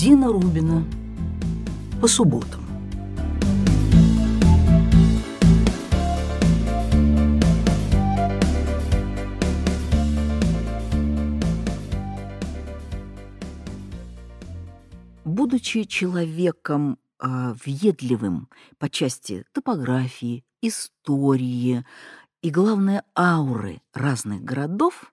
Дина Рубина. По субботам. Будучи человеком э, въедливым по части топографии, истории и, главное, ауры разных городов,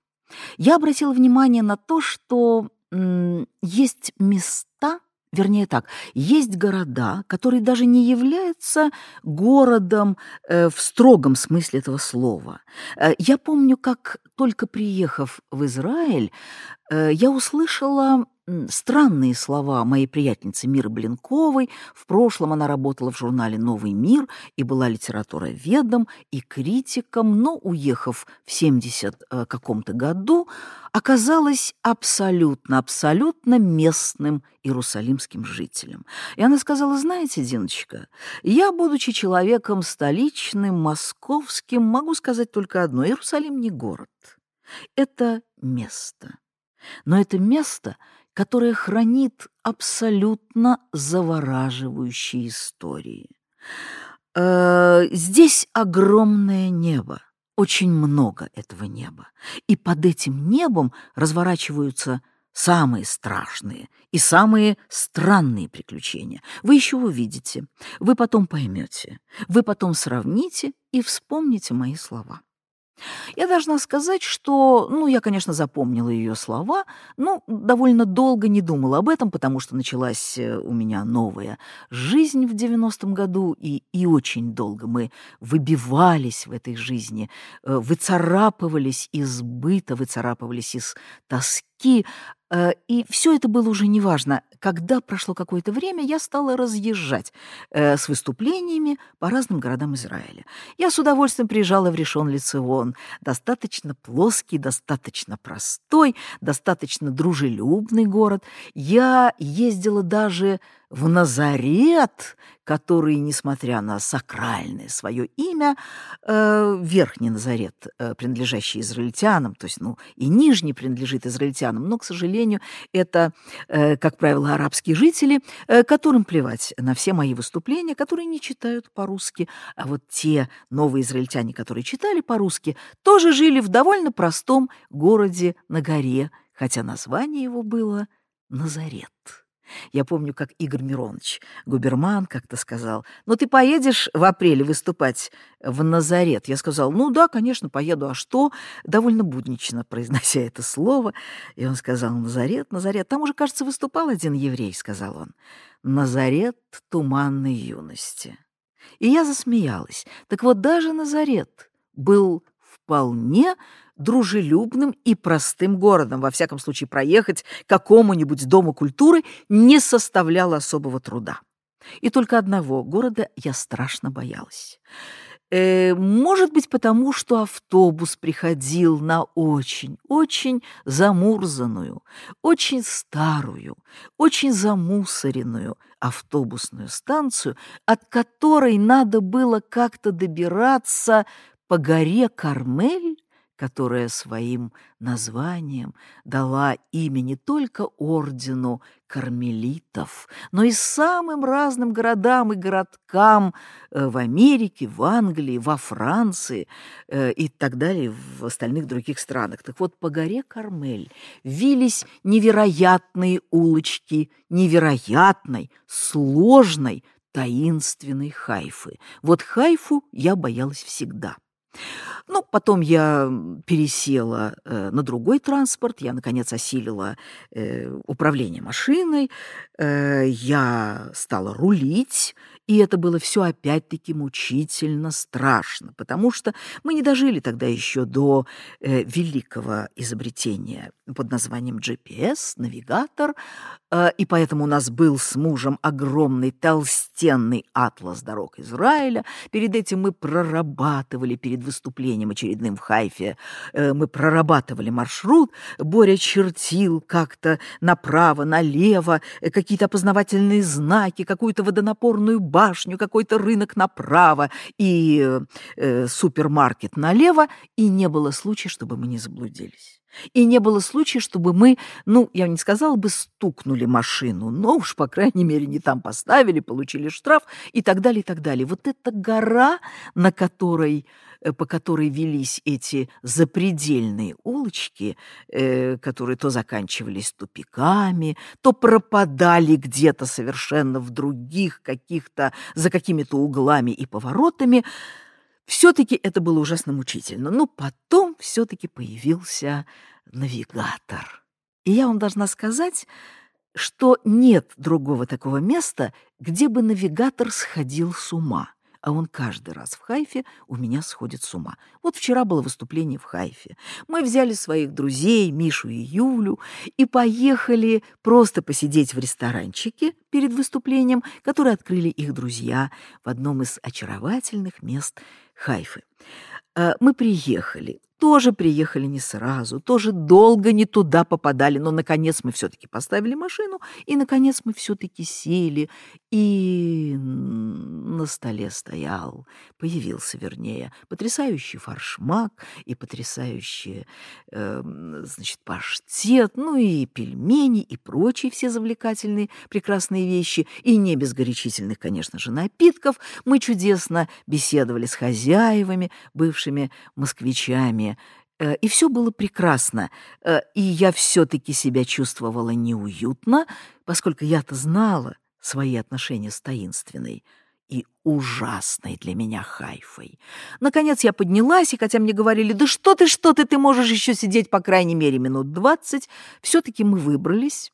я обратила внимание на то, что есть места, вернее так, есть города, которые даже не являются городом э, в строгом смысле этого слова. Э, я помню, как только приехав в Израиль, э, я услышала странные слова моей приятельницы Миры Блинковой. В прошлом она работала в журнале «Новый мир» и была литературоведом и критиком, но, уехав в 70 э, каком-то году, оказалась абсолютно, абсолютно местным иерусалимским жителем. И она сказала, знаете, Диночка, я, будучи человеком столичным, московским, могу сказать только одно. Иерусалим не город. Это место. Но это место — которая хранит абсолютно завораживающие истории. Э, здесь огромное небо, очень много этого неба. И под этим небом разворачиваются самые страшные и самые странные приключения. Вы еще увидите, вы потом поймете, вы потом сравните и вспомните мои слова. Я должна сказать, что, ну, я, конечно, запомнила ее слова, но довольно долго не думала об этом, потому что началась э, у меня новая жизнь в 90-м году, и, и очень долго мы выбивались в этой жизни, э, выцарапывались из быта, выцарапывались из тоски, Э, и все это было уже неважно. Когда прошло какое-то время, я стала разъезжать э, с выступлениями по разным городам Израиля. Я с удовольствием приезжала в Решон Лицеон. Достаточно плоский, достаточно простой, достаточно дружелюбный город. Я ездила даже в Назарет, который, несмотря на сакральное свое имя, э, верхний Назарет, э, принадлежащий израильтянам, то есть, ну, и нижний принадлежит израильтянам, но, к сожалению, это, э, как правило, арабские жители, э, которым плевать на все мои выступления, которые не читают по-русски, а вот те новые израильтяне, которые читали по-русски, тоже жили в довольно простом городе на горе, хотя название его было Назарет. Я помню, как Игорь Миронович, губерман, как-то сказал, «Ну ты поедешь в апреле выступать в Назарет?» Я сказал, «Ну да, конечно, поеду, а что?» Довольно буднично произнося это слово. И он сказал, «Назарет, Назарет». Там уже, кажется, выступал один еврей, сказал он. «Назарет туманной юности». И я засмеялась. Так вот, даже Назарет был вполне дружелюбным и простым городом. Во всяком случае, проехать какому-нибудь дому культуры не составляло особого труда. И только одного города я страшно боялась. Э, может быть, потому что автобус приходил на очень, очень замурзанную, очень старую, очень замусоренную автобусную станцию, от которой надо было как-то добираться по горе Кармель которая своим названием дала имя не только ордену кармелитов, но и самым разным городам и городкам э, в Америке, в Англии, во Франции э, и так далее, в остальных других странах. Так вот, по горе Кармель вились невероятные улочки невероятной, сложной, таинственной Хайфы. Вот Хайфу я боялась всегда. Ну, потом я пересела э, на другой транспорт, я, наконец, осилила э, управление машиной, э, я стала рулить, и это было все опять-таки мучительно страшно, потому что мы не дожили тогда еще до э, великого изобретения под названием GPS, навигатор, э, и поэтому у нас был с мужем огромный толстенный атлас дорог Израиля. Перед этим мы прорабатывали перед выступлением очередным в Хайфе, э, мы прорабатывали маршрут. Боря чертил как-то направо, налево, э, какие-то опознавательные знаки, какую-то водонапорную башню, какой-то рынок направо и э, супермаркет налево, и не было случая, чтобы мы не заблудились. И не было случая, чтобы мы, ну, я не сказала бы, стукнули машину, но уж, по крайней мере, не там поставили, получили штраф и так далее, и так далее. Вот эта гора, на которой, по которой велись эти запредельные улочки, э, которые то заканчивались тупиками, то пропадали где-то совершенно в других каких-то, за какими-то углами и поворотами, все-таки это было ужасно мучительно. Но потом все-таки появился навигатор. И я вам должна сказать, что нет другого такого места, где бы навигатор сходил с ума а он каждый раз в Хайфе у меня сходит с ума. Вот вчера было выступление в Хайфе. Мы взяли своих друзей, Мишу и Юлю, и поехали просто посидеть в ресторанчике перед выступлением, который открыли их друзья в одном из очаровательных мест Хайфы. Э, мы приехали тоже приехали не сразу, тоже долго не туда попадали, но, наконец, мы все-таки поставили машину, и, наконец, мы все-таки сели, и на столе стоял, появился, вернее, потрясающий фаршмак и потрясающий, э, значит, паштет, ну и пельмени, и прочие все завлекательные прекрасные вещи, и не без горячительных, конечно же, напитков. Мы чудесно беседовали с хозяевами, бывшими москвичами, Э, и все было прекрасно. Э, и я все-таки себя чувствовала неуютно, поскольку я-то знала свои отношения с таинственной и ужасной для меня Хайфой. Наконец я поднялась, и хотя мне говорили, да что ты, что ты, ты можешь еще сидеть по крайней мере минут двадцать, все-таки мы выбрались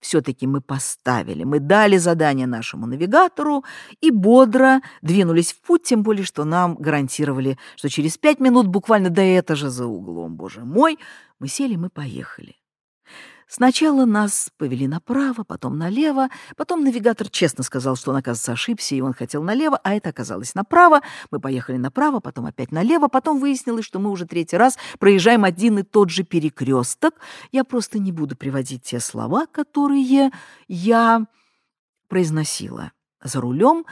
все-таки мы поставили, мы дали задание нашему навигатору и бодро двинулись в путь, тем более, что нам гарантировали, что через пять минут, буквально до этого же за углом, боже мой, мы сели, мы поехали. Сначала нас повели направо, потом налево, потом навигатор честно сказал, что он, оказывается, ошибся, и он хотел налево, а это оказалось направо. Мы поехали направо, потом опять налево, потом выяснилось, что мы уже третий раз проезжаем один и тот же перекресток. Я просто не буду приводить те слова, которые я произносила за рулем,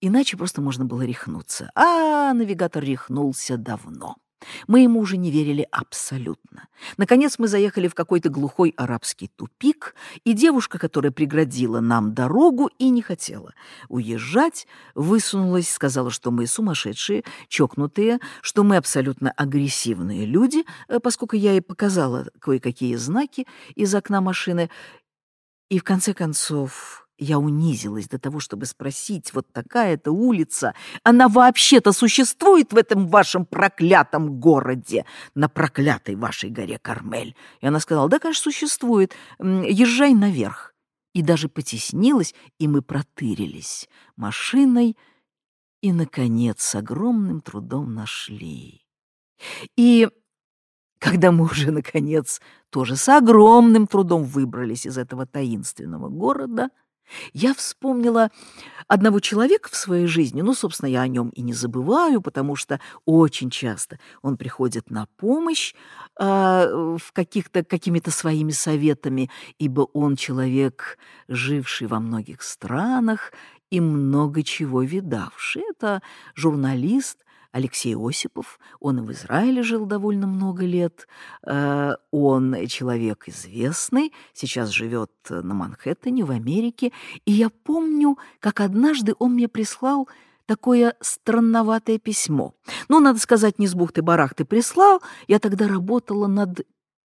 иначе просто можно было рехнуться. А навигатор рехнулся давно. Мы ему уже не верили абсолютно. Наконец мы заехали в какой-то глухой арабский тупик, и девушка, которая преградила нам дорогу и не хотела уезжать, высунулась, сказала, что мы сумасшедшие, чокнутые, что мы абсолютно агрессивные люди, э, поскольку я ей показала кое-какие знаки из окна машины. И в конце концов я унизилась до того, чтобы спросить, вот такая-то улица, она вообще-то существует в этом вашем проклятом городе, на проклятой вашей горе Кармель? И она сказала, да, конечно, существует, езжай наверх. И даже потеснилась, и мы протырились машиной, и, наконец, с огромным трудом нашли. И когда мы уже, наконец, тоже с огромным трудом выбрались из этого таинственного города — я вспомнила одного человека в своей жизни, ну, собственно, я о нем и не забываю, потому что очень часто он приходит на помощь э, в каких-то какими-то своими советами, ибо он человек, живший во многих странах и много чего видавший. Это журналист, Алексей Осипов, он и в Израиле жил довольно много лет, э, он человек известный, сейчас живет на Манхэттене в Америке, и я помню, как однажды он мне прислал такое странноватое письмо. Ну, надо сказать, не с бухты-барахты прислал, я тогда работала над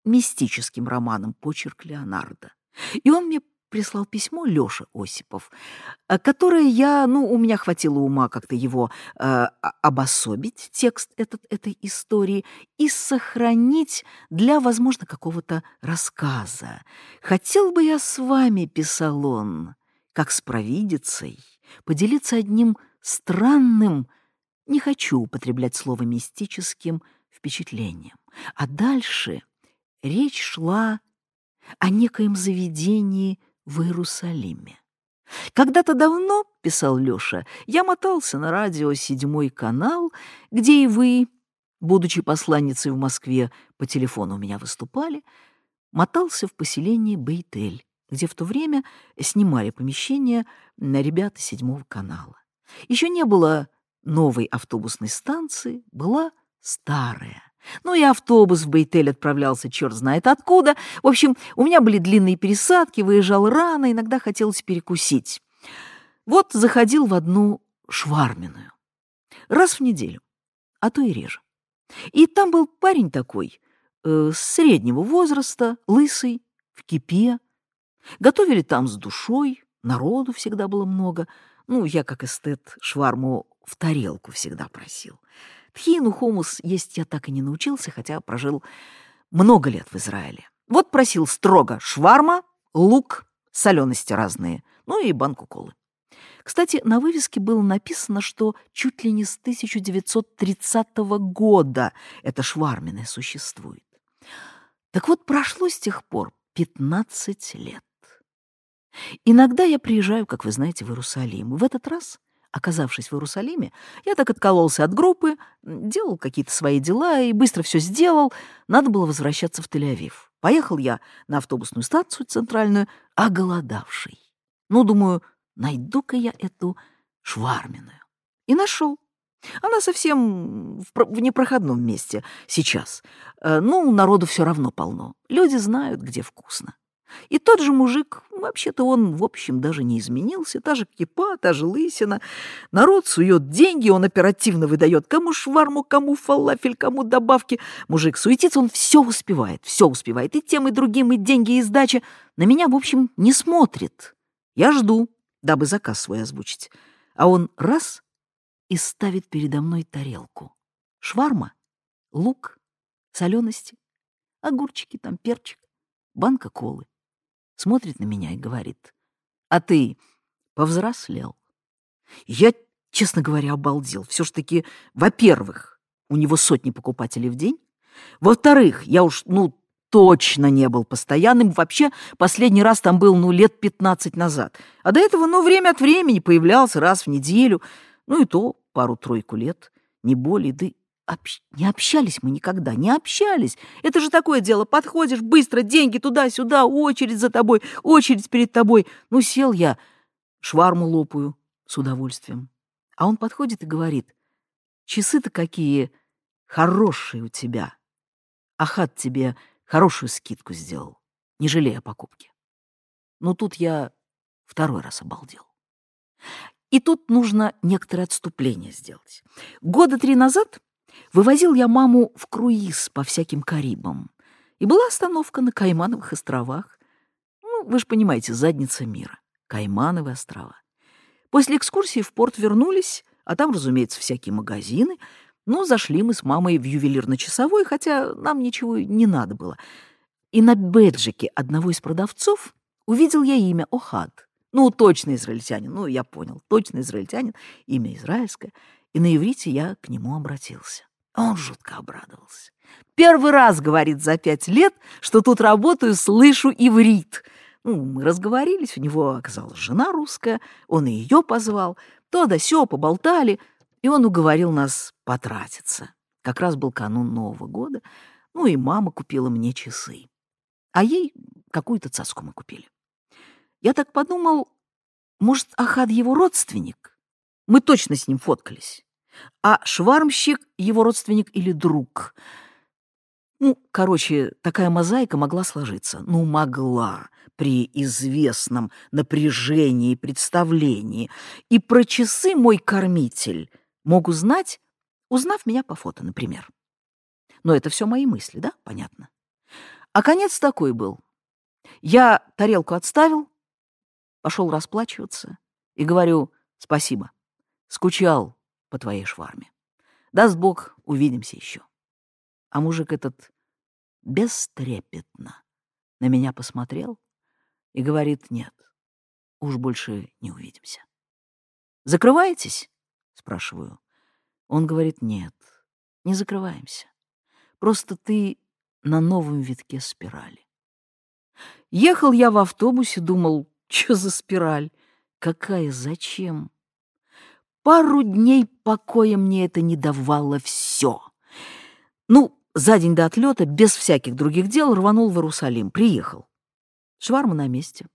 мистическим романом «Почерк Леонардо». И он мне прислал письмо Лёша Осипов, э, которое я, ну, у меня хватило ума как-то его э, обособить, текст этот, этой истории, и сохранить для, возможно, какого-то рассказа. «Хотел бы я с вами, — писал он, — как с провидицей, поделиться одним странным, не хочу употреблять слово мистическим, впечатлением. А дальше речь шла о некоем заведении в Иерусалиме. Когда-то давно, — писал Лёша, — я мотался на радио «Седьмой канал», где и вы, будучи посланницей в Москве, по телефону у меня выступали, мотался в поселении Бейтель, где в то время снимали помещение на ребята «Седьмого канала». Еще не было новой автобусной станции, была старая, Ну и автобус в Бейтель отправлялся черт знает откуда. В общем, у меня были длинные пересадки, выезжал рано, иногда хотелось перекусить. Вот заходил в одну шварменную. Раз в неделю, а то и реже. И там был парень такой, э, среднего возраста, лысый, в кипе. Готовили там с душой, народу всегда было много. Ну, я, как эстет, шварму в тарелку всегда просил. Тхину, хумус есть я так и не научился, хотя прожил много лет в Израиле. Вот просил строго шварма, лук, солености разные, ну и банку колы. Кстати, на вывеске было написано, что чуть ли не с 1930 года это шварменное существует. Так вот, прошло с тех пор 15 лет. Иногда я приезжаю, как вы знаете, в Иерусалим. В этот раз Оказавшись в Иерусалиме, я так откололся от группы, делал какие-то свои дела и быстро все сделал. Надо было возвращаться в Тель-Авив. Поехал я на автобусную станцию центральную, оголодавший. Ну, думаю, найду-ка я эту шварменную. И нашел. Она совсем в, в непроходном месте сейчас. Э, ну, народу все равно полно. Люди знают, где вкусно. И тот же мужик, вообще-то он, в общем, даже не изменился, та же кипа, та же лысина. Народ сует деньги, он оперативно выдает кому шварму, кому фалафель, кому добавки. Мужик суетится, он все успевает, все успевает, и тем, и другим, и деньги, и сдача. На меня, в общем, не смотрит. Я жду, дабы заказ свой озвучить. А он раз и ставит передо мной тарелку. Шварма, лук, солености, огурчики, там перчик, банка колы смотрит на меня и говорит, «А ты повзрослел?» Я, честно говоря, обалдел. Все ж таки, во-первых, у него сотни покупателей в день. Во-вторых, я уж, ну, точно не был постоянным. Вообще, последний раз там был, ну, лет 15 назад. А до этого, ну, время от времени появлялся раз в неделю. Ну, и то пару-тройку лет, не более. Да Общ... Не общались мы никогда, не общались. Это же такое дело. Подходишь быстро, деньги туда-сюда, очередь за тобой, очередь перед тобой. Ну, сел я, шварму лопаю с удовольствием. А он подходит и говорит, часы-то какие хорошие у тебя. Ахат тебе хорошую скидку сделал, не жалея покупки. Но тут я второй раз обалдел. И тут нужно некоторое отступление сделать. Года три назад Вывозил я маму в круиз по всяким Карибам. И была остановка на Каймановых островах. Ну, вы же понимаете, задница мира. Каймановые острова. После экскурсии в порт вернулись, а там, разумеется, всякие магазины. Ну, зашли мы с мамой в ювелирно-часовой, хотя нам ничего не надо было. И на бэджике одного из продавцов увидел я имя Охад. Ну, точно израильтянин. Ну, я понял, точно израильтянин, имя израильское. И на иврите я к нему обратился. Он жутко обрадовался. Первый раз, говорит, за пять лет, что тут работаю, слышу иврит. Ну, мы разговорились, у него оказалась жена русская, он и ее позвал. То да сё, поболтали, и он уговорил нас потратиться. Как раз был канун Нового года, ну и мама купила мне часы. А ей какую-то цаску мы купили. Я так подумал, может, Ахад его родственник? Мы точно с ним фоткались а швармщик — его родственник или друг. Ну, короче, такая мозаика могла сложиться. Ну, могла при известном напряжении представлении. И про часы мой кормитель мог узнать, узнав меня по фото, например. Но это все мои мысли, да? Понятно. А конец такой был. Я тарелку отставил, пошел расплачиваться и говорю «спасибо». Скучал, по твоей шварме. Даст Бог, увидимся еще. А мужик этот бестрепетно на меня посмотрел и говорит, нет, уж больше не увидимся. «Закрываетесь?» — спрашиваю. Он говорит, нет, не закрываемся. Просто ты на новом витке спирали. Ехал я в автобусе, думал, что за спираль? Какая, зачем? Пару дней покоя мне это не давало все. Ну, за день до отлета, без всяких других дел, рванул в Иерусалим. Приехал. Шварма на месте.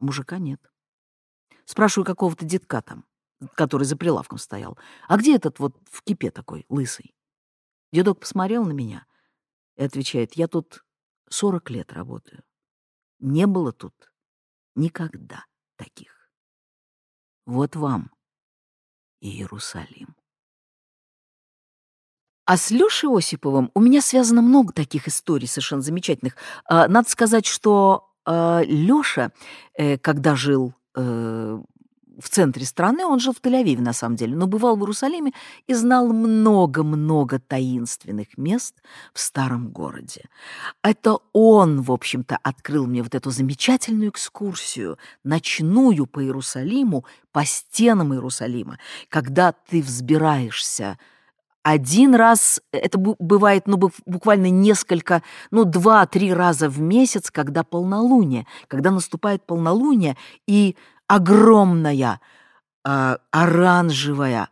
Мужика нет. Спрашиваю какого-то детка там, который за прилавком стоял. А где этот вот в кипе такой, лысый? Дедок посмотрел на меня и отвечает, я тут 40 лет работаю. Не было тут никогда таких. Вот вам Иерусалим. А с Лешей Осиповым у меня связано много таких историй совершенно замечательных. А, надо сказать, что а, Леша, э, когда жил э, в центре страны, он жил в Тель-Авиве на самом деле, но бывал в Иерусалиме и знал много-много таинственных мест в старом городе. Это он, в общем-то, открыл мне вот эту замечательную экскурсию, ночную по Иерусалиму, по стенам Иерусалима, когда ты взбираешься один раз, это бывает, ну, буквально несколько, ну, два-три раза в месяц, когда полнолуние, когда наступает полнолуние, и огромная э, оранжевая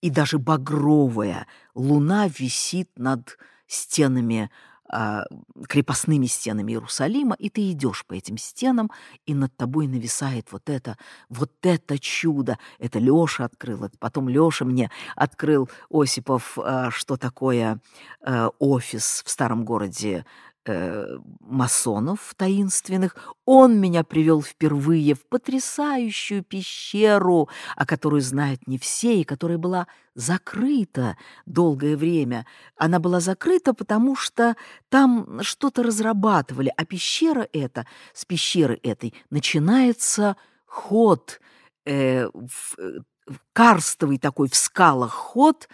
и даже багровая луна висит над стенами а, крепостными стенами Иерусалима, и ты идешь по этим стенам, и над тобой нависает вот это, вот это чудо. Это Леша открыл, это потом Леша мне открыл Осипов, а, что такое а, офис в старом городе э, масонов таинственных, он меня привел впервые в потрясающую пещеру, о которой знают не все, и которая была закрыта долгое время. Она была закрыта, потому что там что-то разрабатывали, а пещера эта, с пещеры этой начинается ход, э, в, э, карстовый такой в скалах ход,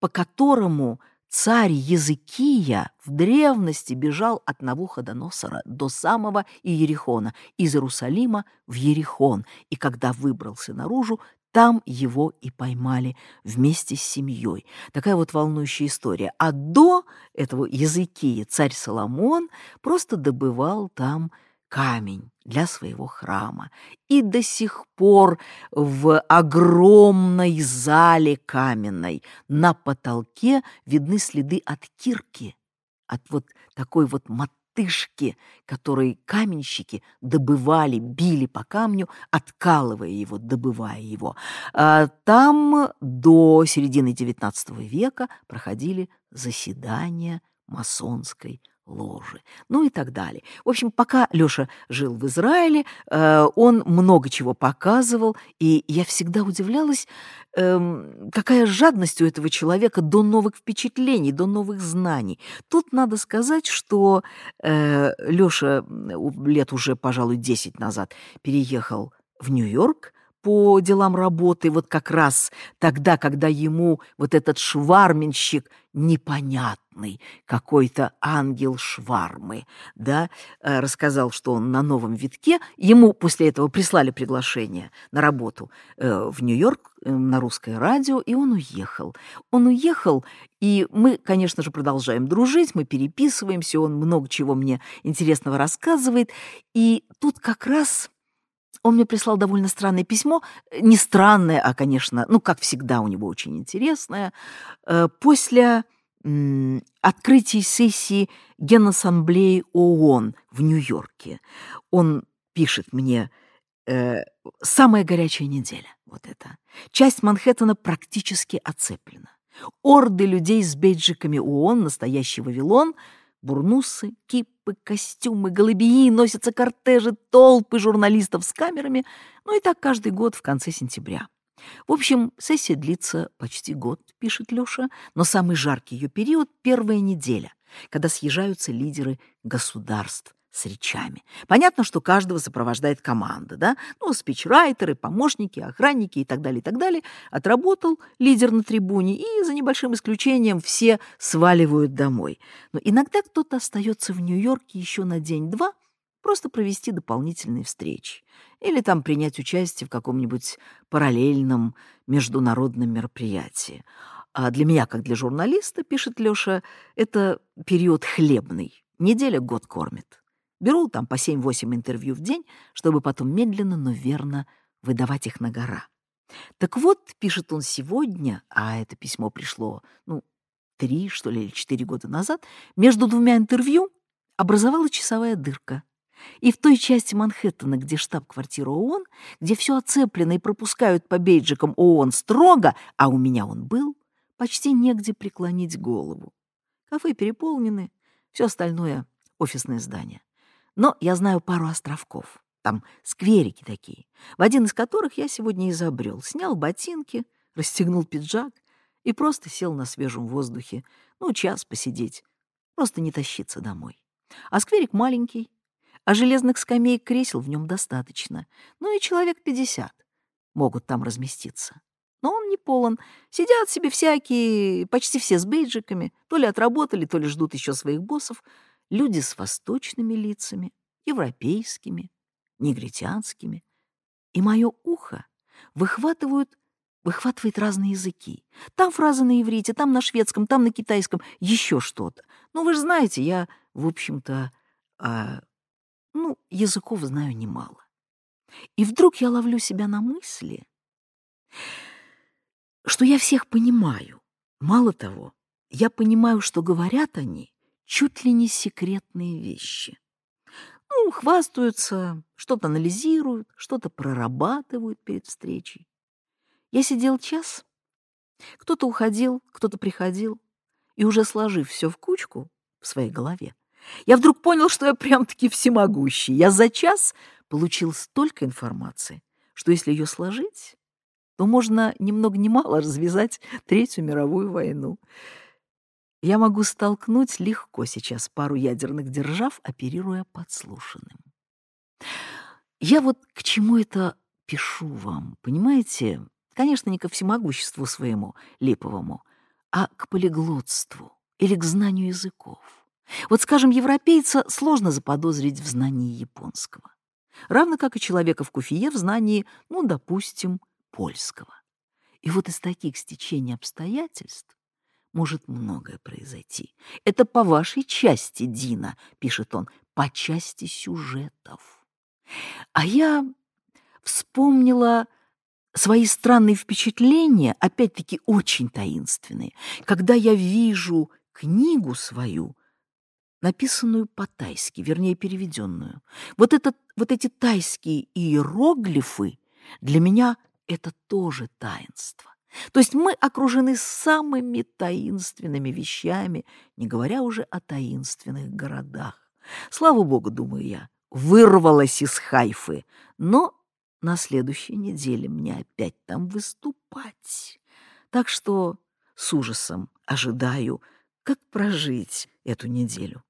по которому Царь Языкия в древности бежал от Навуходоносора до самого Иерихона, из Иерусалима в Ерихон, и когда выбрался наружу, там его и поймали вместе с семьей. Такая вот волнующая история. А до этого Языкия царь Соломон просто добывал там камень для своего храма. И до сих пор в огромной зале каменной на потолке видны следы от кирки, от вот такой вот мотышки, которой каменщики добывали, били по камню, откалывая его, добывая его. А там до середины XIX века проходили заседания масонской ложи, ну и так далее. В общем, пока Лёша жил в Израиле, э, он много чего показывал, и я всегда удивлялась, э, какая жадность у этого человека до новых впечатлений, до новых знаний. Тут надо сказать, что э, Лёша лет уже, пожалуй, 10 назад переехал в Нью-Йорк, по делам работы, вот как раз тогда, когда ему вот этот шварменщик непонятный, какой-то ангел швармы, да, э, рассказал, что он на новом витке, ему после этого прислали приглашение на работу э, в Нью-Йорк э, на русское радио, и он уехал. Он уехал, и мы, конечно же, продолжаем дружить, мы переписываемся, он много чего мне интересного рассказывает, и тут как раз он мне прислал довольно странное письмо, не странное, а, конечно, ну, как всегда, у него очень интересное, э, после открытия сессии Генассамблеи ООН в Нью-Йорке. Он пишет мне э, «Самая горячая неделя». Вот это. Часть Манхэттена практически оцеплена. Орды людей с бейджиками ООН, настоящий Вавилон — Бурнусы, кипы, костюмы, голубии, носятся кортежи, толпы журналистов с камерами. Ну и так каждый год в конце сентября. В общем, сессия длится почти год, пишет Лёша, но самый жаркий ее период — первая неделя, когда съезжаются лидеры государств, с речами. Понятно, что каждого сопровождает команда, да? Ну, спичрайтеры, помощники, охранники и так далее, и так далее. Отработал лидер на трибуне, и за небольшим исключением все сваливают домой. Но иногда кто-то остается в Нью-Йорке еще на день-два, просто провести дополнительные встречи или там принять участие в каком-нибудь параллельном международном мероприятии. А для меня, как для журналиста, пишет Лёша, это период хлебный. Неделя год кормит. Беру там по 7-8 интервью в день, чтобы потом медленно, но верно выдавать их на гора. Так вот, пишет он сегодня, а это письмо пришло, ну, три, что ли, или четыре года назад, между двумя интервью образовалась часовая дырка. И в той части Манхэттена, где штаб-квартира ООН, где все оцеплено и пропускают по бейджикам ООН строго, а у меня он был, почти негде преклонить голову. Кафе переполнены, все остальное — офисное здание. Но я знаю пару островков. Там скверики такие, в один из которых я сегодня изобрел. Снял ботинки, расстегнул пиджак и просто сел на свежем воздухе. Ну, час посидеть, просто не тащиться домой. А скверик маленький, а железных скамеек кресел в нем достаточно. Ну и человек пятьдесят могут там разместиться. Но он не полон. Сидят себе всякие, почти все с бейджиками, то ли отработали, то ли ждут еще своих боссов. Люди с восточными лицами, европейскими, негритянскими. И мое ухо выхватывают, выхватывает разные языки. Там фразы на иврите, там на шведском, там на китайском, еще что-то. Ну, вы же знаете, я, в общем-то, а, ну, языков знаю немало. И вдруг я ловлю себя на мысли, что я всех понимаю. Мало того, я понимаю, что говорят они чуть ли не секретные вещи. Ну, хвастаются, что-то анализируют, что-то прорабатывают перед встречей. Я сидел час, кто-то уходил, кто-то приходил, и уже сложив все в кучку в своей голове, я вдруг понял, что я прям-таки всемогущий. Я за час получил столько информации, что если ее сложить, то можно ни много ни мало развязать Третью мировую войну. Я могу столкнуть легко сейчас пару ядерных держав, оперируя подслушанным. Я вот к чему это пишу вам, понимаете? Конечно, не ко всемогуществу своему липовому, а к полиглотству или к знанию языков. Вот, скажем, европейца сложно заподозрить в знании японского, равно как и человека в куфие в знании, ну, допустим, польского. И вот из таких стечений обстоятельств может многое произойти. Это по вашей части, Дина, пишет он, по части сюжетов. А я вспомнила свои странные впечатления, опять-таки очень таинственные, когда я вижу книгу свою, написанную по-тайски, вернее, переведенную. Вот, этот, вот эти тайские иероглифы для меня это тоже таинство. То есть мы окружены самыми таинственными вещами, не говоря уже о таинственных городах. Слава богу, думаю я, вырвалась из Хайфы, но на следующей неделе мне опять там выступать. Так что с ужасом ожидаю, как прожить эту неделю.